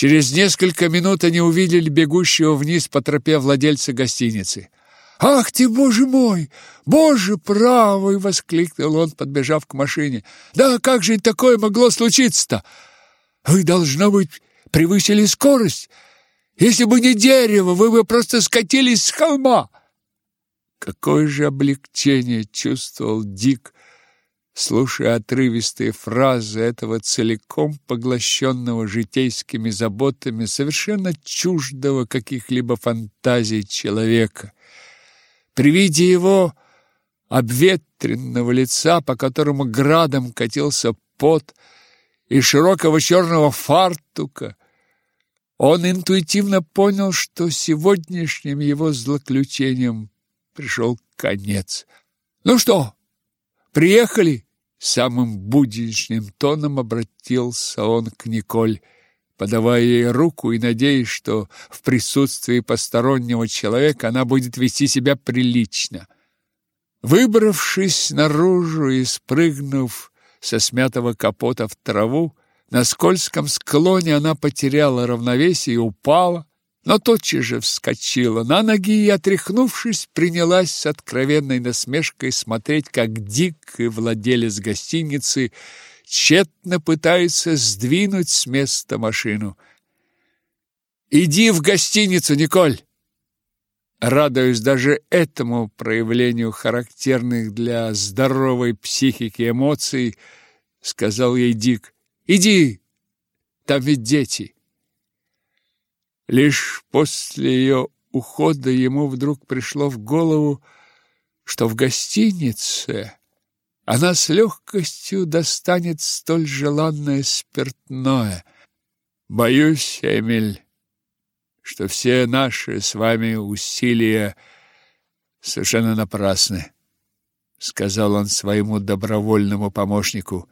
Через несколько минут они увидели бегущего вниз по тропе владельца гостиницы. «Ах ты, боже мой! Боже правый!» — воскликнул он, подбежав к машине. «Да как же такое могло случиться-то? Вы, должно быть, превысили скорость. Если бы не дерево, вы бы просто скатились с холма!» Какое же облегчение чувствовал Дик, слушая отрывистые фразы этого целиком поглощенного житейскими заботами, совершенно чуждого каких-либо фантазий человека. При виде его обветренного лица, по которому градом катился пот, и широкого черного фартука, он интуитивно понял, что сегодняшним его злоключением пришел конец. «Ну что, приехали?» Самым будничным тоном обратился он к Николь, подавая ей руку и надеясь, что в присутствии постороннего человека она будет вести себя прилично. Выбравшись наружу и спрыгнув со смятого капота в траву, на скользком склоне она потеряла равновесие и упала, но тотчас же вскочила на ноги и, отряхнувшись, принялась с откровенной насмешкой смотреть, как Дик и владелец гостиницы тщетно пытаются сдвинуть с места машину. «Иди в гостиницу, Николь!» Радуюсь даже этому проявлению характерных для здоровой психики эмоций, сказал ей Дик. «Иди, там ведь дети!» Лишь после ее ухода ему вдруг пришло в голову, что в гостинице она с легкостью достанет столь желанное спиртное. Боюсь, Эмиль, что все наши с вами усилия совершенно напрасны, сказал он своему добровольному помощнику.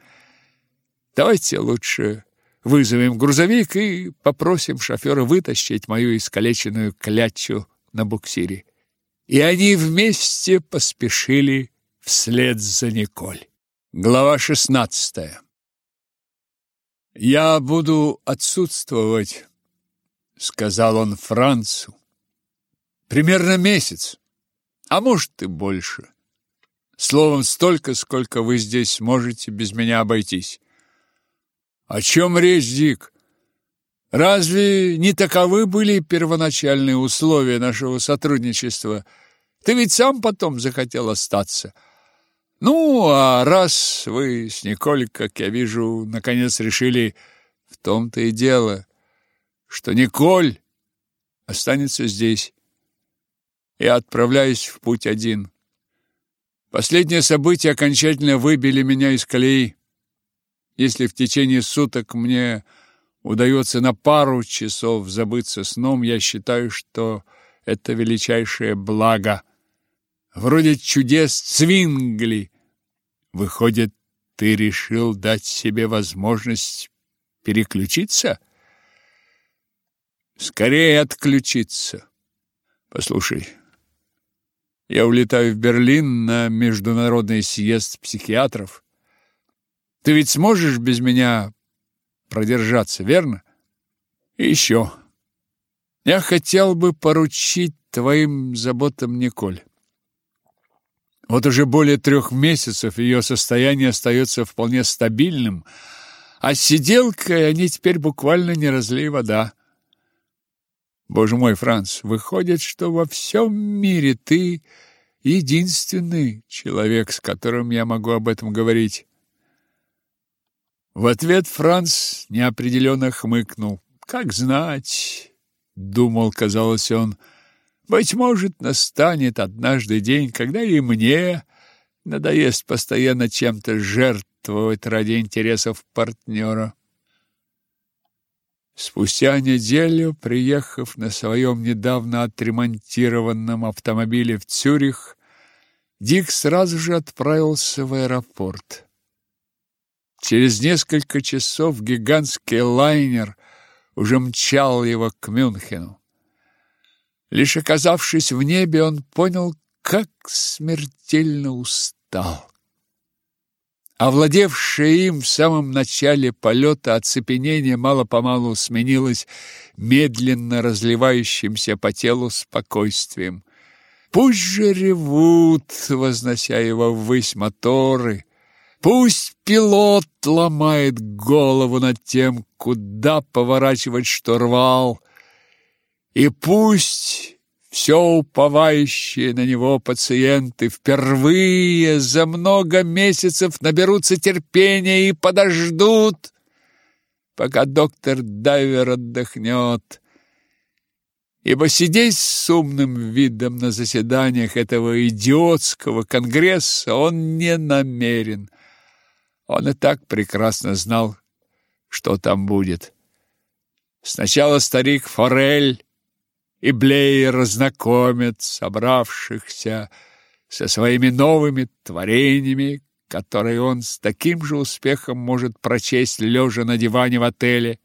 Давайте лучше Вызовем грузовик и попросим шофера вытащить мою искалеченную клячу на буксире. И они вместе поспешили вслед за Николь. Глава шестнадцатая. «Я буду отсутствовать», — сказал он Францу. «Примерно месяц, а может и больше. Словом, столько, сколько вы здесь можете без меня обойтись. О чем речь, Дик? Разве не таковы были первоначальные условия нашего сотрудничества? Ты ведь сам потом захотел остаться. Ну, а раз вы с Николь, как я вижу, наконец решили, в том-то и дело, что Николь останется здесь. Я отправляюсь в путь один. Последние события окончательно выбили меня из колеи. Если в течение суток мне удается на пару часов забыться сном, я считаю, что это величайшее благо. Вроде чудес Цвингли. Выходит, ты решил дать себе возможность переключиться? Скорее отключиться. Послушай, я улетаю в Берлин на международный съезд психиатров. Ты ведь сможешь без меня продержаться, верно? И еще. Я хотел бы поручить твоим заботам Николь. Вот уже более трех месяцев ее состояние остается вполне стабильным, а с сиделкой они теперь буквально не разлей вода. Боже мой, Франц, выходит, что во всем мире ты единственный человек, с которым я могу об этом говорить. В ответ Франц неопределенно хмыкнул. «Как знать!» — думал, казалось он. «Быть может, настанет однажды день, когда и мне надоест постоянно чем-то жертвовать ради интересов партнера». Спустя неделю, приехав на своем недавно отремонтированном автомобиле в Цюрих, Дик сразу же отправился в аэропорт. Через несколько часов гигантский лайнер уже мчал его к Мюнхену. Лишь оказавшись в небе, он понял, как смертельно устал. Овладевшее им в самом начале полета оцепенение мало-помалу сменилось медленно разливающимся по телу спокойствием. Пусть же ревут, вознося его ввысь моторы, Пусть пилот ломает голову над тем, куда поворачивать штурвал, и пусть все уповающие на него пациенты впервые за много месяцев наберутся терпения и подождут, пока доктор Дайвер отдохнет. Ибо сидеть с умным видом на заседаниях этого идиотского конгресса он не намерен. Он и так прекрасно знал, что там будет. Сначала старик Форель и Блейер знакомят собравшихся со своими новыми творениями, которые он с таким же успехом может прочесть лежа на диване в отеле.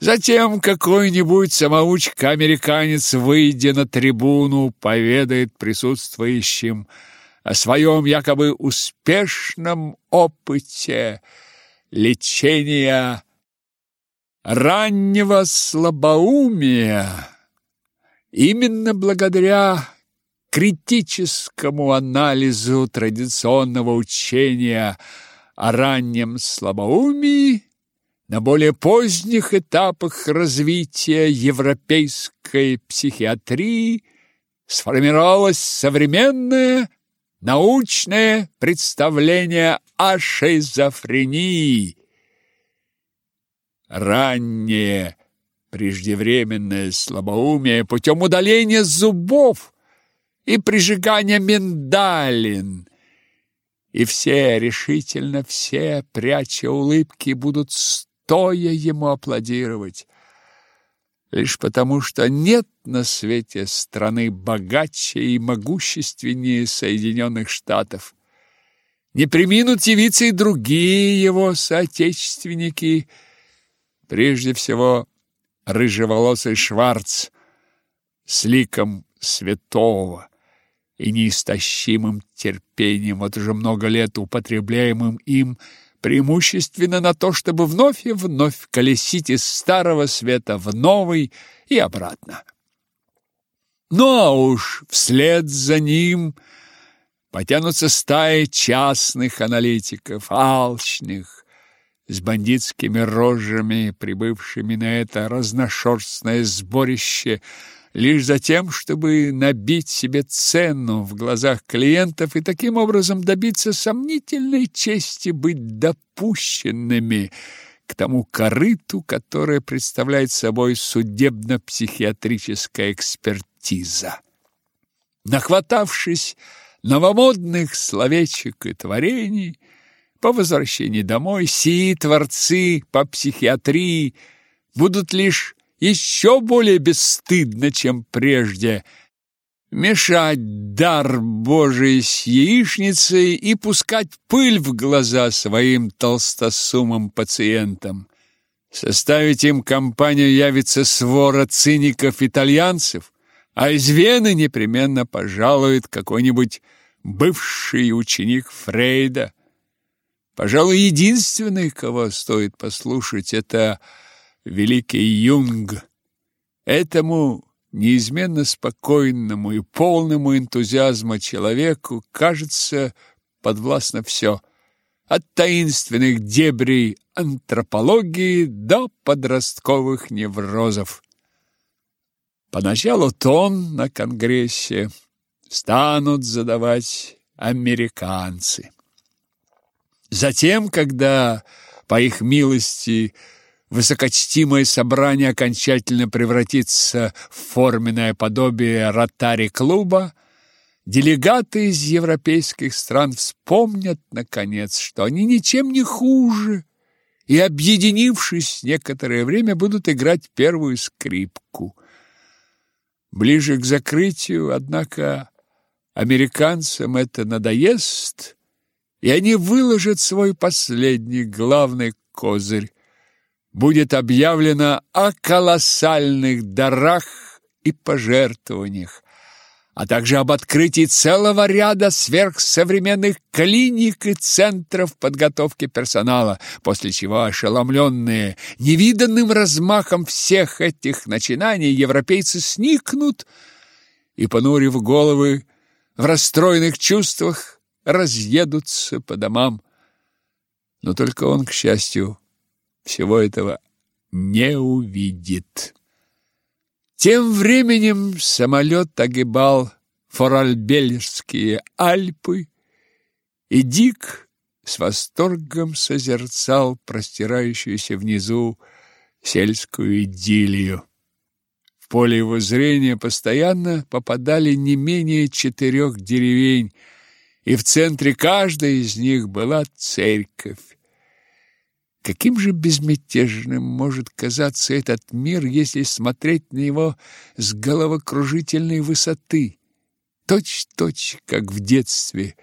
Затем какой-нибудь самоучка-американец, выйдя на трибуну, поведает присутствующим – о своем якобы успешном опыте лечения раннего слабоумия. Именно благодаря критическому анализу традиционного учения о раннем слабоумии на более поздних этапах развития европейской психиатрии сформировалась современная научное представление о шизофрении. Раннее преждевременное слабоумие путем удаления зубов и прижигания миндалин. И все, решительно все, пряча улыбки, будут стоя ему аплодировать лишь потому, что нет на свете страны богаче и могущественнее Соединенных Штатов. Не приминут явиться и другие его соотечественники, прежде всего рыжеволосый Шварц с ликом святого и неистощимым терпением, вот уже много лет употребляемым им преимущественно на то, чтобы вновь и вновь колесить из старого света в новый и обратно. Ну а уж вслед за ним потянутся стаи частных аналитиков, алчных, с бандитскими рожами, прибывшими на это разношерстное сборище – лишь за тем, чтобы набить себе цену в глазах клиентов и таким образом добиться сомнительной чести быть допущенными к тому корыту, которое представляет собой судебно-психиатрическая экспертиза. Нахватавшись новомодных словечек и творений, по возвращении домой сии творцы по психиатрии будут лишь еще более бесстыдно, чем прежде, мешать дар Божий с яичницей и пускать пыль в глаза своим толстосумым пациентам. Составить им компанию явится свора циников-итальянцев, а из Вены непременно пожалует какой-нибудь бывший ученик Фрейда. Пожалуй, единственный, кого стоит послушать, это великий Юнг. Этому неизменно спокойному и полному энтузиазма человеку кажется подвластно все, от таинственных дебрей антропологии до подростковых неврозов. Поначалу тон на конгрессе станут задавать американцы. Затем, когда, по их милости, высокочтимое собрание окончательно превратится в форменное подобие ротари-клуба, делегаты из европейских стран вспомнят, наконец, что они ничем не хуже и, объединившись, некоторое время будут играть первую скрипку. Ближе к закрытию, однако, американцам это надоест, и они выложат свой последний главный козырь будет объявлено о колоссальных дарах и пожертвованиях, а также об открытии целого ряда сверхсовременных клиник и центров подготовки персонала, после чего ошеломленные невиданным размахом всех этих начинаний европейцы сникнут и, понурив головы, в расстроенных чувствах разъедутся по домам. Но только он, к счастью, всего этого не увидит. Тем временем самолет огибал Форальбельские Альпы, и Дик с восторгом созерцал простирающуюся внизу сельскую идиллию. В поле его зрения постоянно попадали не менее четырех деревень, и в центре каждой из них была церковь. Каким же безмятежным может казаться этот мир, если смотреть на него с головокружительной высоты? Точь-точь, как в детстве,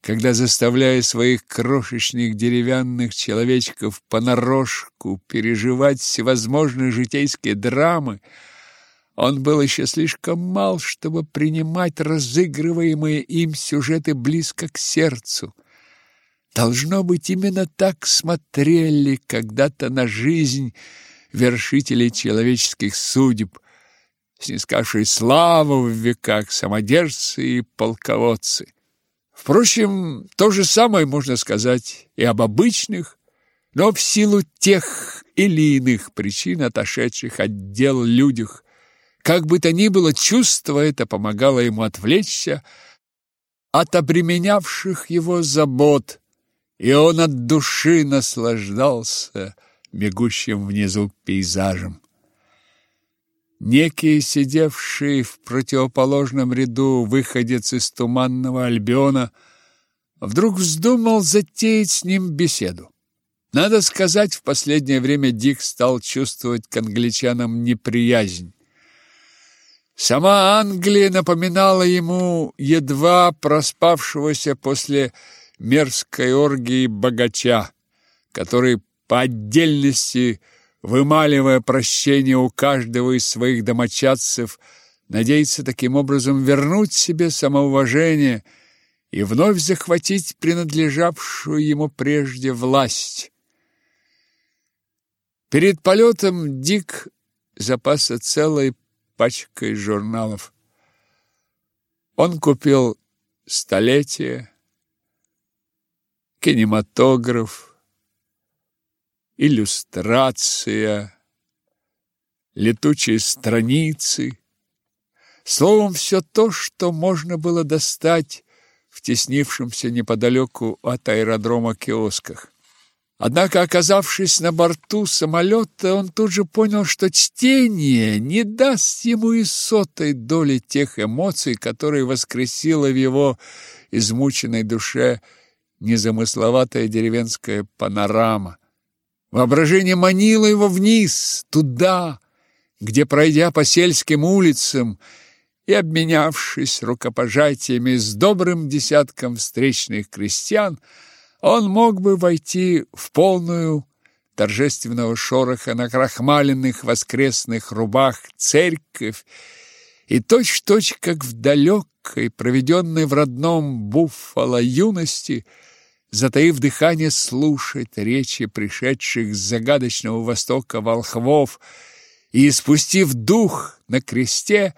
когда, заставляя своих крошечных деревянных человечков понарошку переживать всевозможные житейские драмы, он был еще слишком мал, чтобы принимать разыгрываемые им сюжеты близко к сердцу – Должно быть, именно так смотрели когда-то на жизнь вершители человеческих судеб, снискавшие славу в веках самодержцы и полководцы. Впрочем, то же самое можно сказать и об обычных, но в силу тех или иных причин, отошедших от дел людях. Как бы то ни было, чувство это помогало ему отвлечься от обременявших его забот, и он от души наслаждался бегущим внизу пейзажем. Некий, сидевший в противоположном ряду выходец из туманного Альбиона, вдруг вздумал затеять с ним беседу. Надо сказать, в последнее время Дик стал чувствовать к англичанам неприязнь. Сама Англия напоминала ему едва проспавшегося после мерзкой оргии богача, который по отдельности, вымаливая прощение у каждого из своих домочадцев, надеется таким образом вернуть себе самоуважение и вновь захватить принадлежавшую ему прежде власть. Перед полетом Дик запасся целой пачкой журналов. Он купил «Столетие», кинематограф, иллюстрация, летучие страницы. Словом, все то, что можно было достать в теснившемся неподалеку от аэродрома киосках. Однако, оказавшись на борту самолета, он тут же понял, что чтение не даст ему и сотой доли тех эмоций, которые воскресило в его измученной душе незамысловатая деревенская панорама. Воображение манило его вниз, туда, где, пройдя по сельским улицам и обменявшись рукопожатиями с добрым десятком встречных крестьян, он мог бы войти в полную торжественного шороха на крахмаленных воскресных рубах церковь и точь-в-точь, -точь, как в далекой, проведенной в родном Буффало юности, затаив дыхание, слушать речи пришедших с загадочного востока волхвов и, спустив дух на кресте,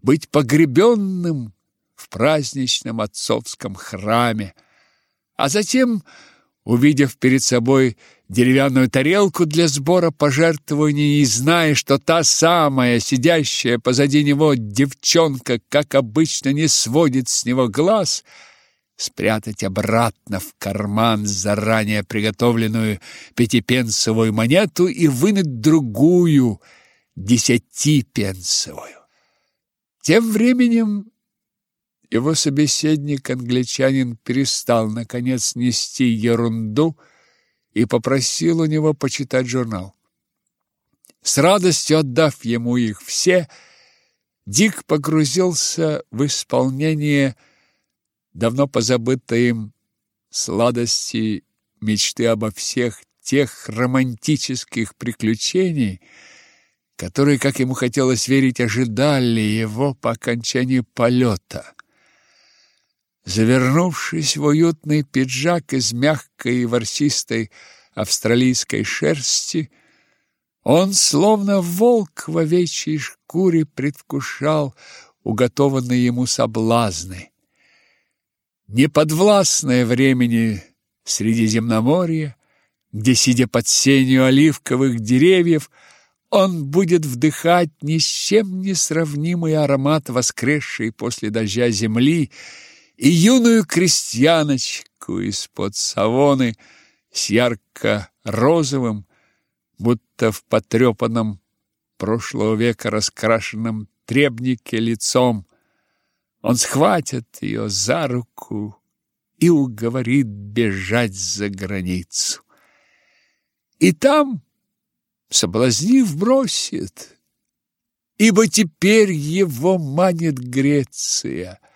быть погребенным в праздничном отцовском храме, а затем, увидев перед собой деревянную тарелку для сбора пожертвований и зная, что та самая, сидящая позади него девчонка, как обычно, не сводит с него глаз — спрятать обратно в карман заранее приготовленную пятипенсовую монету и вынуть другую десятипенсовую. Тем временем его собеседник, англичанин, перестал, наконец, нести ерунду и попросил у него почитать журнал. С радостью отдав ему их все, Дик погрузился в исполнение давно позабытой им сладости мечты обо всех тех романтических приключений, которые, как ему хотелось верить, ожидали его по окончании полета. Завернувшись в уютный пиджак из мягкой и ворсистой австралийской шерсти, он, словно волк в овечьей шкуре, предвкушал уготованные ему соблазны. Неподвластное времени Средиземноморья, где, сидя под сенью оливковых деревьев, он будет вдыхать ни с чем не сравнимый аромат воскресшей после дождя земли и юную крестьяночку из-под савоны с ярко-розовым, будто в потрепанном прошлого века раскрашенном требнике лицом. Он схватит ее за руку и уговорит бежать за границу. И там, соблазнив, бросит, ибо теперь его манит Греция —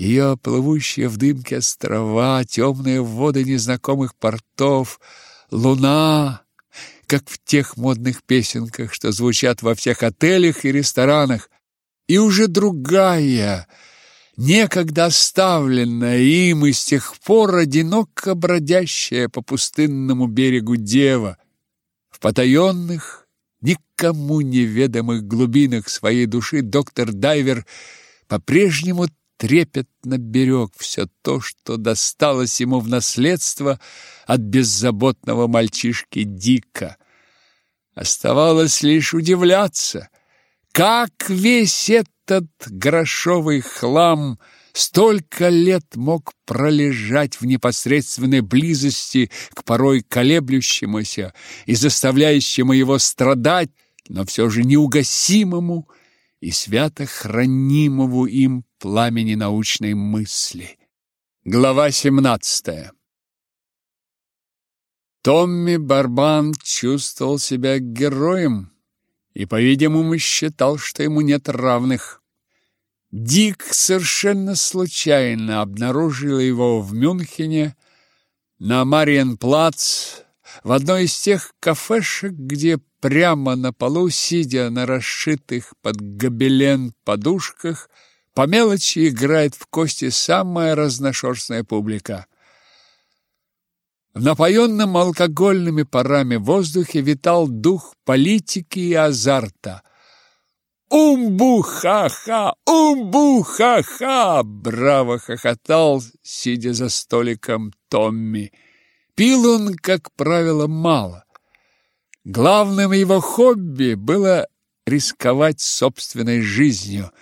ее плывущие в дымке острова, темные воды незнакомых портов, луна, как в тех модных песенках, что звучат во всех отелях и ресторанах, и уже другая, некогда оставленная им и с тех пор одиноко бродящая по пустынному берегу дева, в потаенных, никому неведомых глубинах своей души доктор Дайвер по-прежнему трепетно берег все то, что досталось ему в наследство от беззаботного мальчишки Дика. Оставалось лишь удивляться, как весь этот грошовый хлам столько лет мог пролежать в непосредственной близости к порой колеблющемуся и заставляющему его страдать, но все же неугасимому и свято хранимому им пламени научной мысли. Глава 17. Томми Барбан чувствовал себя героем и, по-видимому, считал, что ему нет равных. Дик совершенно случайно обнаружил его в Мюнхене на Мариенплац в одной из тех кафешек, где прямо на полу, сидя на расшитых под гобелен подушках, по мелочи играет в кости самая разношерстная публика. В напоенном алкогольными парами воздухе витал дух политики и азарта. «Умбу-ха-ха! Умбу-ха-ха!» Браво хохотал, сидя за столиком Томми. Пил он, как правило, мало. Главным его хобби было рисковать собственной жизнью –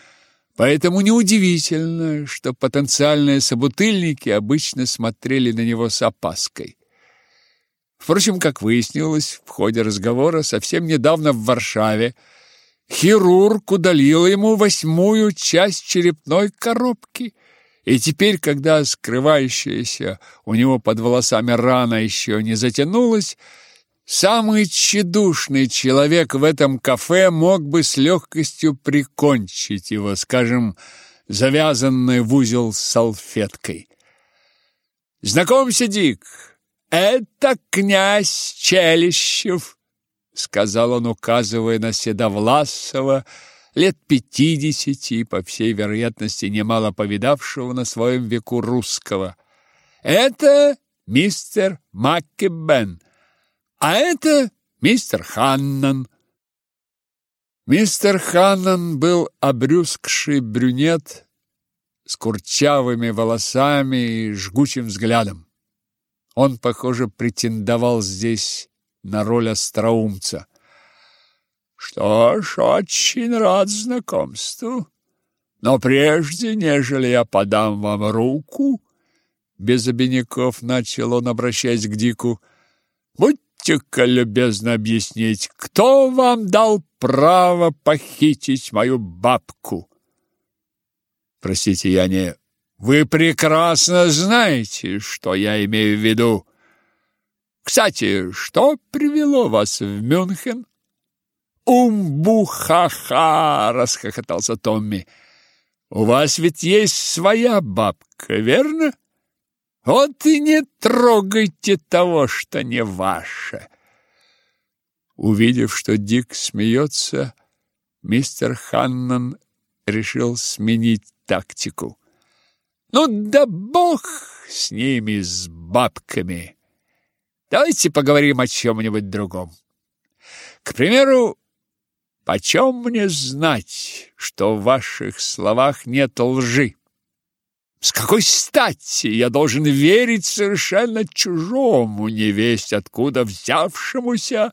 Поэтому неудивительно, что потенциальные собутыльники обычно смотрели на него с опаской. Впрочем, как выяснилось в ходе разговора совсем недавно в Варшаве, хирург удалил ему восьмую часть черепной коробки, и теперь, когда скрывающаяся у него под волосами рана еще не затянулась, Самый тщедушный человек в этом кафе мог бы с легкостью прикончить его, скажем, завязанной в узел салфеткой. «Знакомься, Дик, это князь Челищев», — сказал он, указывая на Седовласова, лет пятидесяти, по всей вероятности, немало повидавшего на своем веку русского. «Это мистер Маккебен». А это мистер Ханнан. Мистер Ханнан был обрюзгший брюнет с курчавыми волосами и жгучим взглядом. Он, похоже, претендовал здесь на роль остроумца. Что ж, очень рад знакомству. Но прежде, нежели я подам вам руку, без обиняков начал он, обращаясь к Дику, будь Будьте-ка любезно объяснить, кто вам дал право похитить мою бабку? Простите, я не... Вы прекрасно знаете, что я имею в виду. Кстати, что привело вас в Мюнхен? Умбу-ха-ха, расхохотался Томми. У вас ведь есть своя бабка, верно? Вот и не трогайте того, что не ваше. Увидев, что Дик смеется, мистер Ханнан решил сменить тактику. «Ну да бог с ними, с бабками! Давайте поговорим о чем-нибудь другом. К примеру, почем мне знать, что в ваших словах нет лжи? С какой стати я должен верить совершенно чужому, невесть откуда взявшемуся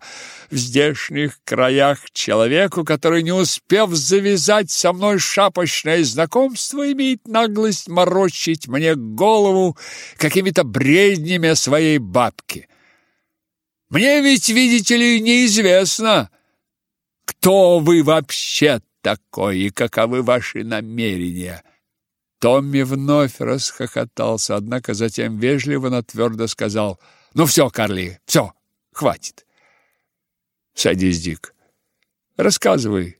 в здешних краях человеку, который, не успев завязать со мной шапочное знакомство, имеет наглость морочить мне голову какими-то бреднями о своей бабке? Мне ведь, видите ли, неизвестно, кто вы вообще такой и каковы ваши намерения». Томми вновь расхохотался, однако затем вежливо, но твердо сказал, «Ну все, Карли, все, хватит». «Садись, Дик. Рассказывай,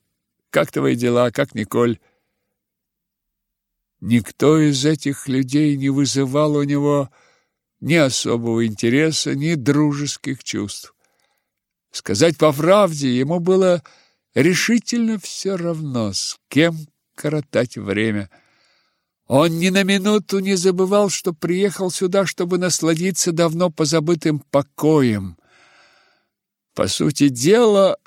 как твои дела, как Николь?» Никто из этих людей не вызывал у него ни особого интереса, ни дружеских чувств. Сказать по правде, ему было решительно все равно, с кем коротать время – он ни на минуту не забывал, что приехал сюда, чтобы насладиться давно позабытым покоем. По сути дела,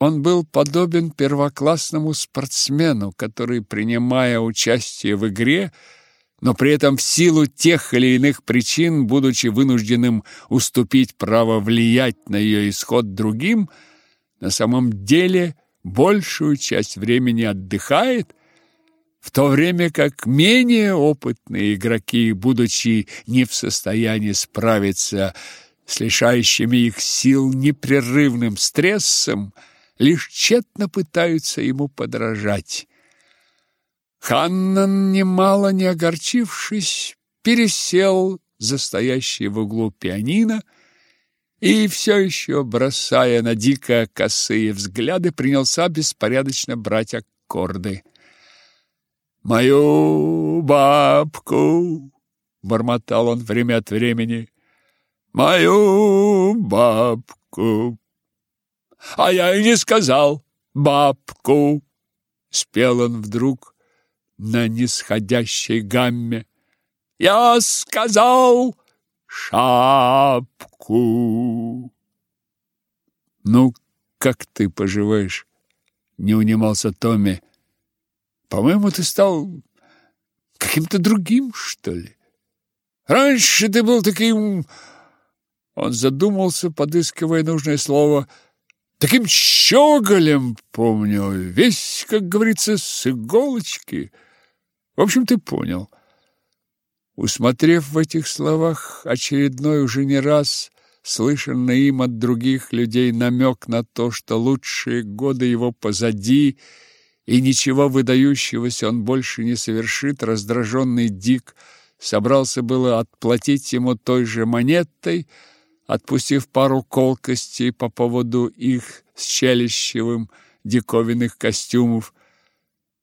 он был подобен первоклассному спортсмену, который, принимая участие в игре, но при этом в силу тех или иных причин, будучи вынужденным уступить право влиять на ее исход другим, на самом деле большую часть времени отдыхает – в то время как менее опытные игроки, будучи не в состоянии справиться с лишающими их сил непрерывным стрессом, лишь тщетно пытаются ему подражать. Ханнан, немало не огорчившись, пересел за стоящий в углу пианино и, все еще бросая на дико косые взгляды, принялся беспорядочно брать аккорды. Мою бабку, бормотал он время от времени. Мою бабку. А я и не сказал бабку, спел он вдруг на нисходящей гамме. Я сказал шапку. Ну, как ты поживаешь? Не унимался Томми. По-моему, ты стал каким-то другим, что ли. Раньше ты был таким... Он задумался, подыскивая нужное слово. Таким щеголем, помню, весь, как говорится, с иголочки. В общем, ты понял. Усмотрев в этих словах очередной уже не раз слышанный им от других людей намек на то, что лучшие годы его позади — и ничего выдающегося он больше не совершит, раздраженный Дик собрался было отплатить ему той же монетой, отпустив пару колкостей по поводу их с Челищевым диковинных костюмов.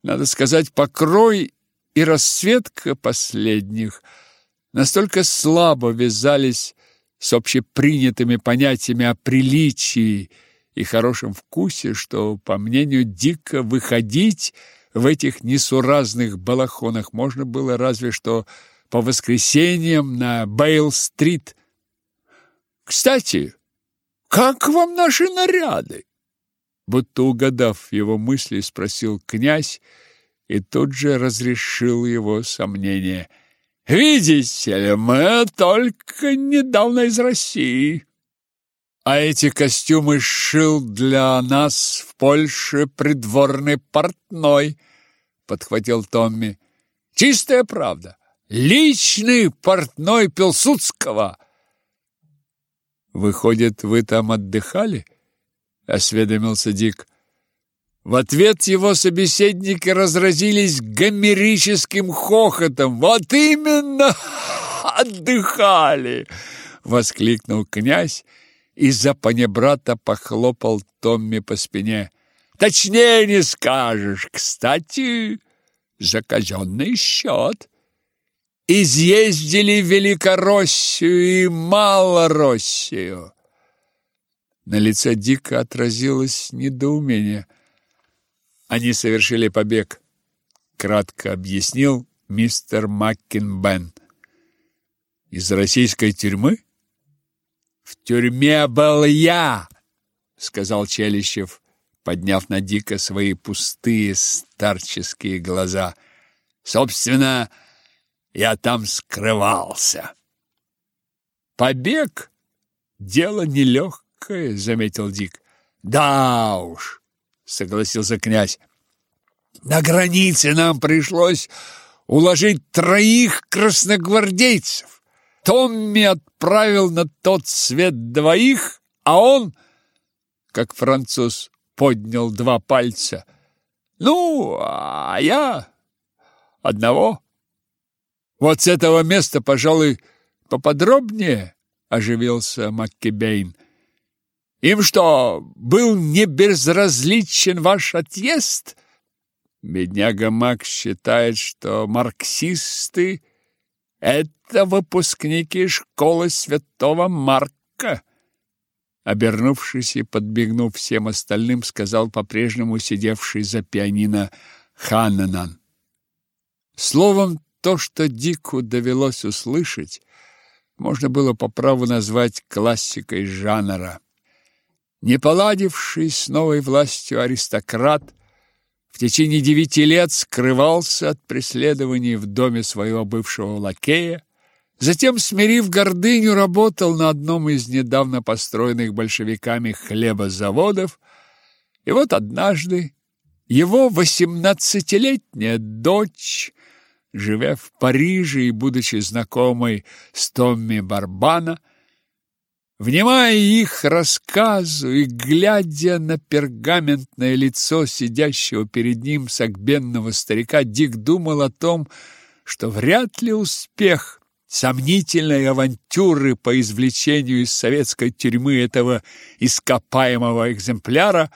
Надо сказать, покрой и расцветка последних настолько слабо вязались с общепринятыми понятиями о приличии и хорошем вкусе, что, по мнению Дика, выходить в этих несуразных балахонах можно было разве что по воскресеньям на Бейл-стрит. «Кстати, как вам наши наряды?» Будто угадав его мысли, спросил князь и тут же разрешил его сомнения. «Видите ли, мы только недавно из России». А эти костюмы сшил для нас в Польше придворный портной, подхватил Томми. Чистая правда. Личный портной Пилсудского. Выходит, вы там отдыхали? осведомился Дик. В ответ его собеседники разразились гомерическим хохотом. Вот именно отдыхали, воскликнул князь из-за панибрата похлопал Томми по спине. Точнее не скажешь. Кстати, за казенный счет. Изъездили Великороссию и Малороссию. На лице Дика отразилось недоумение. Они совершили побег, кратко объяснил мистер Маккинбен. Из российской тюрьмы? В тюрьме был я, сказал Челищев, подняв на Дика свои пустые старческие глаза. Собственно, я там скрывался. Побег дело нелегкое, заметил Дик. Да уж, согласился князь. На границе нам пришлось уложить троих красногвардейцев. Томми отправил на тот свет двоих, а он, как француз, поднял два пальца. Ну, а я одного. Вот с этого места, пожалуй, поподробнее, оживился Маккебейн. Им что, был не безразличен ваш отъезд? Бедняга Мак считает, что марксисты — это выпускники школы святого Марка. Обернувшись и подбегнув всем остальным, сказал по-прежнему сидевший за пианино Ханнанан. Словом, то, что Дику довелось услышать, можно было по праву назвать классикой жанра. Не поладивший с новой властью аристократ – в течение девяти лет скрывался от преследований в доме своего бывшего лакея, затем, смирив гордыню, работал на одном из недавно построенных большевиками хлебозаводов, и вот однажды его восемнадцатилетняя дочь, живя в Париже и будучи знакомой с Томми Барбана, Внимая их рассказу и глядя на пергаментное лицо сидящего перед ним согбенного старика, Дик думал о том, что вряд ли успех сомнительной авантюры по извлечению из советской тюрьмы этого ископаемого экземпляра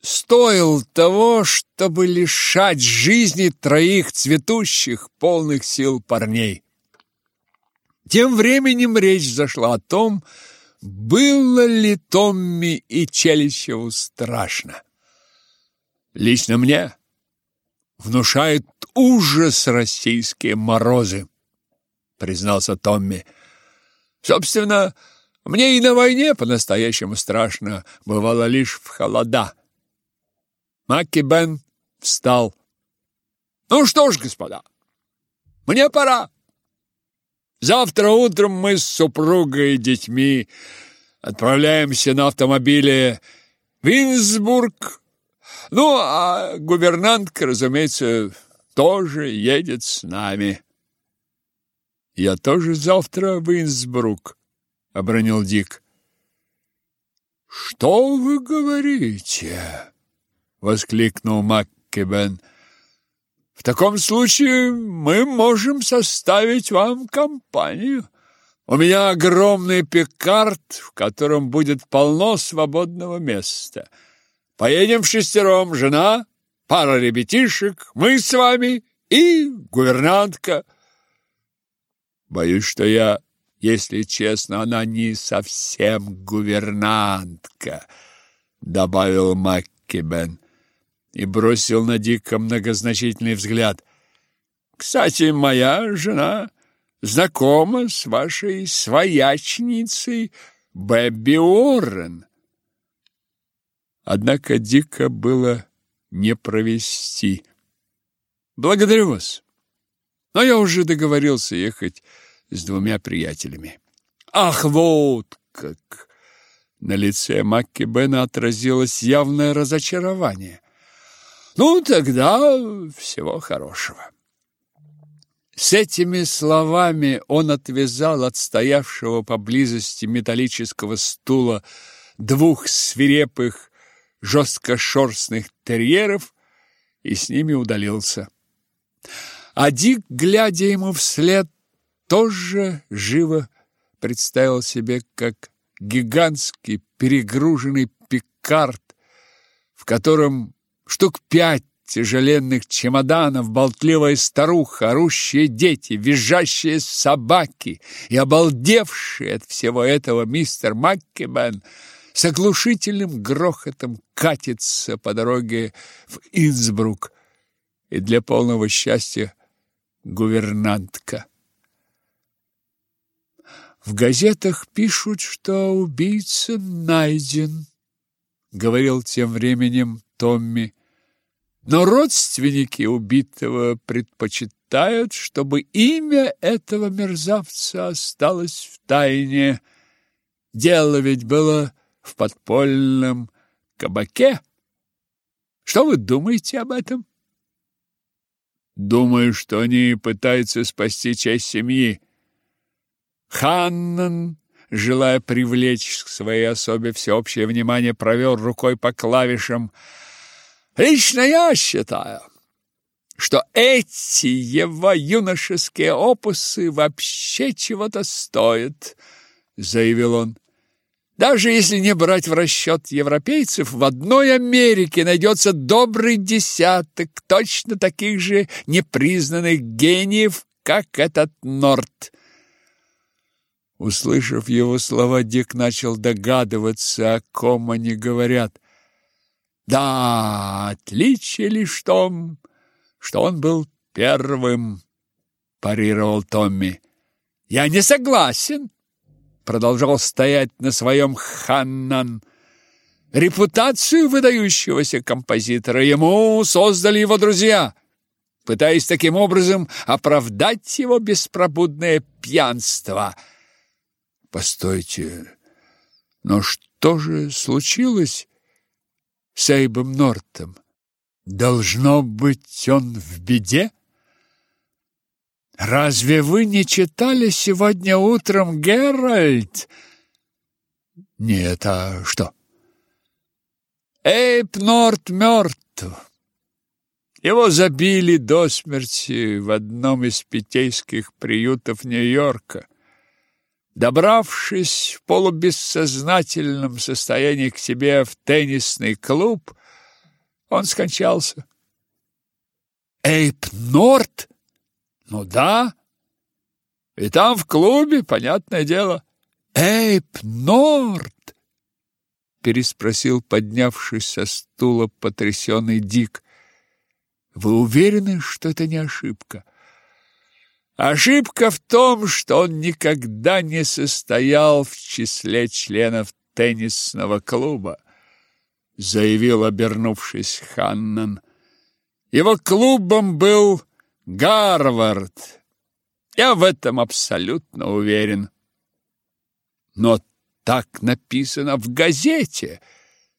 стоил того, чтобы лишать жизни троих цветущих, полных сил парней. Тем временем речь зашла о том, что было ли Томми и Челищеву страшно. Лично мне внушает ужас российские морозы, признался Томми. Собственно, мне и на войне по-настоящему страшно бывало лишь в холода. Макки Бен встал. Ну что ж, господа, мне пора. Завтра утром мы с супругой и детьми отправляемся на автомобиле в Инсбург. Ну, а гувернантка, разумеется, тоже едет с нами. Я тоже завтра в Инсбрук, обронил Дик. Что вы говорите? воскликнул Маккебен. В таком случае мы можем составить вам компанию. У меня огромный пикард, в котором будет полно свободного места. Поедем в шестером, жена, пара ребятишек, мы с вами и гувернантка. Боюсь, что я, если честно, она не совсем гувернантка, добавил Маккибен и бросил на Дика многозначительный взгляд. «Кстати, моя жена знакома с вашей своячницей Бэбби Уоррен». Однако Дика было не провести. «Благодарю вас, но я уже договорился ехать с двумя приятелями». «Ах, вот как!» На лице Макки Бена отразилось явное разочарование. Ну, тогда всего хорошего. С этими словами он отвязал от стоявшего поблизости металлического стула двух свирепых, жесткошерстных терьеров и с ними удалился. А Дик, глядя ему вслед, тоже живо представил себе, как гигантский перегруженный пикард, в котором штук пять тяжеленных чемоданов, болтливая старуха, орущие дети, визжащие собаки и обалдевший от всего этого мистер Маккебен с оглушительным грохотом катится по дороге в Инсбрук, и для полного счастья гувернантка. В газетах пишут, что убийца найден, говорил тем временем Томми. Но родственники убитого предпочитают, чтобы имя этого мерзавца осталось в тайне. Дело ведь было в подпольном кабаке. Что вы думаете об этом? Думаю, что они пытаются спасти часть семьи. Ханнан, желая привлечь к своей особе всеобщее внимание, провел рукой по клавишам – Лично я считаю, что эти его юношеские опусы вообще чего-то стоят, заявил он. Даже если не брать в расчет европейцев, в одной Америке найдется добрый десяток точно таких же непризнанных гениев, как этот Норт. Услышав его слова, Дик начал догадываться, о ком они говорят. Да, отличие лишь в том, что он был первым, парировал Томми. Я не согласен, продолжал стоять на своем Ханнан. Репутацию выдающегося композитора ему создали его друзья, пытаясь таким образом оправдать его беспробудное пьянство. Постойте, но что же случилось? С Эйбом Нортом. Должно быть, он в беде? Разве вы не читали сегодня утром Геральт? Нет, а что? Эйб Норт мертв. Его забили до смерти в одном из питейских приютов Нью-Йорка. Добравшись в полубессознательном состоянии к себе в теннисный клуб, он скончался. Эйп Норт? Ну да. И там в клубе, понятное дело. Эйп Норт? переспросил поднявшись со стула потрясенный Дик. Вы уверены, что это не ошибка? Ошибка в том, что он никогда не состоял в числе членов теннисного клуба, заявил, обернувшись Ханнан. Его клубом был Гарвард. Я в этом абсолютно уверен. Но так написано в газете,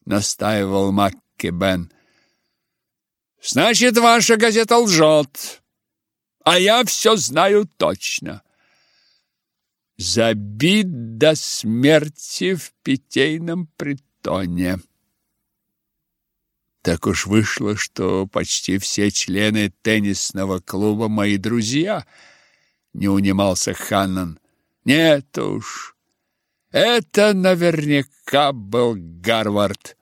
настаивал Маккебен. Значит, ваша газета лжет, а я все знаю точно. Забит до смерти в питейном притоне. Так уж вышло, что почти все члены теннисного клуба мои друзья, не унимался Ханнан. Нет уж, это наверняка был Гарвард.